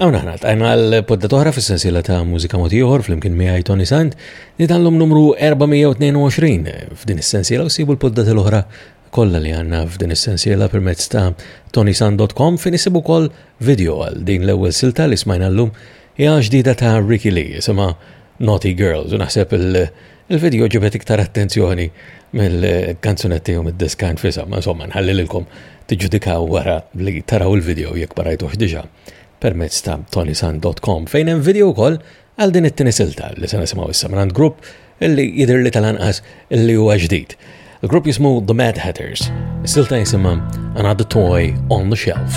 Għaw naħna, tajna l-podda toħra fis sensila ta' mużika motiħor fl-imkien miħaj Tony Sand li dan l-om numru 422 f'din is sensila u sibu l-podda tal-oħra kolla li għanna f'din is sensila permezz ta' tonysand.com fin isibu kol video għal din l ewel silta li smajna l-lum hija ġdida ta' Ricky Lee jisima Naughty Girls u naħseb il- Il-video ġibet iktar attenzjoni mill-kanzunetti u mid-diska nfisa, ma insomma nħallililkom tiġġudikaw wara li taraw il-video jekk ma rajtuh diġà permezz ta' tonisan.com fejn hemm video wkoll għal din it-tieni silta li se nisimgħu issa minn grupp illi jidher li tal-anqas illi huwa ġdid. Il-grupp jismu The Mad Hatters, is-silta jisimha Another Toy on the Shelf.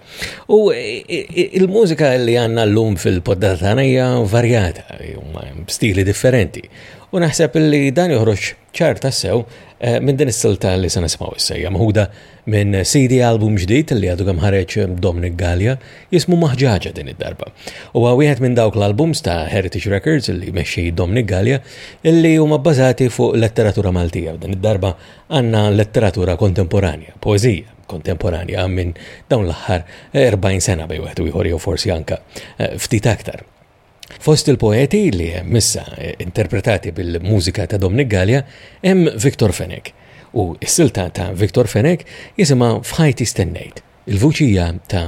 U il-mużika li għanna l-lum fil-poddata tagħna hija varjata, stili differenti. U naħseb li dan joħroġ ċar tassew eh, minn din is-silta li se nisimgħu issa hija mħuda minn CD album ġdid li għadu kemm ħareġ Dominic Gallia jismu Maħġaġa din id-darba. U wieħed minn dawk l-albums ta' Heritage Records li mexxi Dominic Gallia illi huma bbażati fuq letteratura Maltija. Din id-darba għandna letteratura kontemporanja, poeżija. kontemporanja minn dawn l-aħħar 40 sena bej wieħed u ieħor jew forsi anka eh, ftit aktar. Fost il-poeti li hemm issa eh, interpretati bil-mużika ta' Dominic Gallia hemm Viktor Fenek u s-silta ta' Viktor Fenek jisimha Fħajti Stennejt, il-vuċija ta'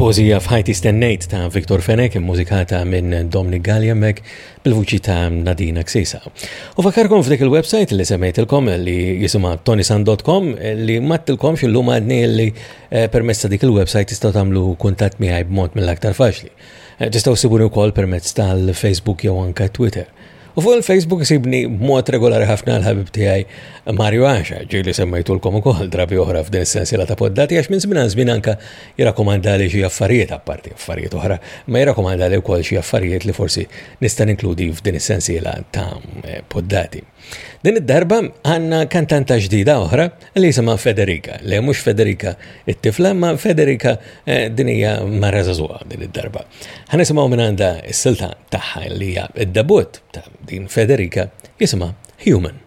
Pożija f'ħajti stennejt ta' Viktor Fenek immużikata minn Dominic Galjemek bil-vuċi ta' Nadina Ksisa. U fakarkom f'dik il-website li semmejtilkom li jisima tonisan.com li mattilkom xillum għadni li eh, permessa dik il-website tistaw tamlu kuntat miħaj b'mod mill-aktar faċli. Eh, tistaw sibuni wkoll permezz tal-Facebook jew anka Twitter. U fuq il-Facebook isibni b'mod regolari ħafna l-ħabib tiegħi Mario Asha, ġieli semmejtulkom ukoll drabi oħra f'din is-sensiela ta' poddati għax minn żmien għal żmien anka jirrakkomanda li xi affarijiet apparti affarijiet oħra, ma jirrakkomanda li wkoll xi affarijiet li forsi nista' inkludi f'din is-sensiela ta' poddati. Din id-darba għandna kantanta ġdida oħra Li jisimha Federica, le mhux Federica it-tifla, ma Federica eh, din hija mara żagħżugħa din id-darba. Ħa nisimgħu minn għandha s-silta tagħha li hija d-debut ta' din Federica jisimha Human.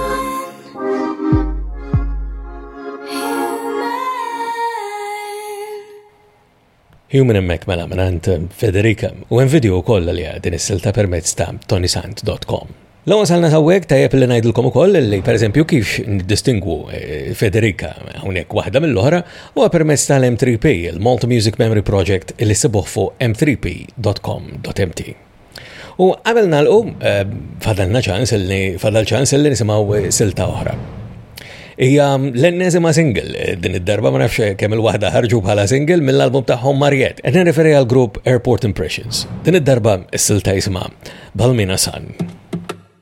Human emmek mela minant eh, Federica u hemm video wkoll li din is-silta permezz ta' tonisant.com. Law wasalna sawwek tajjeb li ngħidilkom ukoll li pereżempju kif niddistingwu eh, Federica hawnhekk waħda mill-oħra huwa permezz tal-M3P, il-Malta Music Memory Project li sibuh fuq m3p.com.mt. U qabel nalqu, eh, fadalna ċans li fadal ċans li nisimgħu eh, silta oħra. Ija l-ennesima single eh, din id-darba ma nafx kemm il-waħda ħarġu bħala single mill-album tagħhom Mariet. Qed nirreferi għal grupp Airport Impressions. Din id-darba s-silta jisimha Balmina Sun.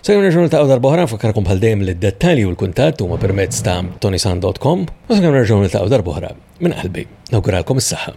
Sejju nerġgħu niltaqgħu darba oħra nfakkarkom bħal dejjem li d-dettalji u l-kuntatt huma permezz ta' tonisan.com u sejju nerġgħu niltaqgħu darba oħra minn qalbi. Nawguralkom is-saħħa.